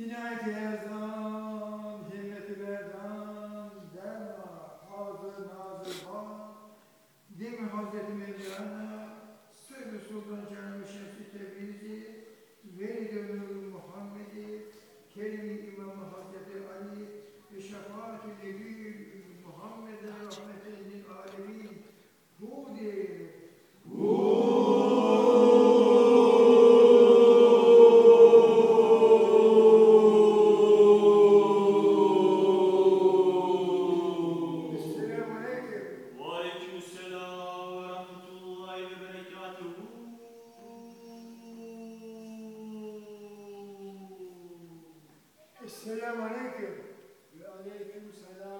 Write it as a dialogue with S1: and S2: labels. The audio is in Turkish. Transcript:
S1: İnayet yazan, himmeti verdan, derma, hazır nazır ban, değil mi Hazreti Mevlana, Sırrı Sultan Selamünaleyküm. Ve aleyküm selam.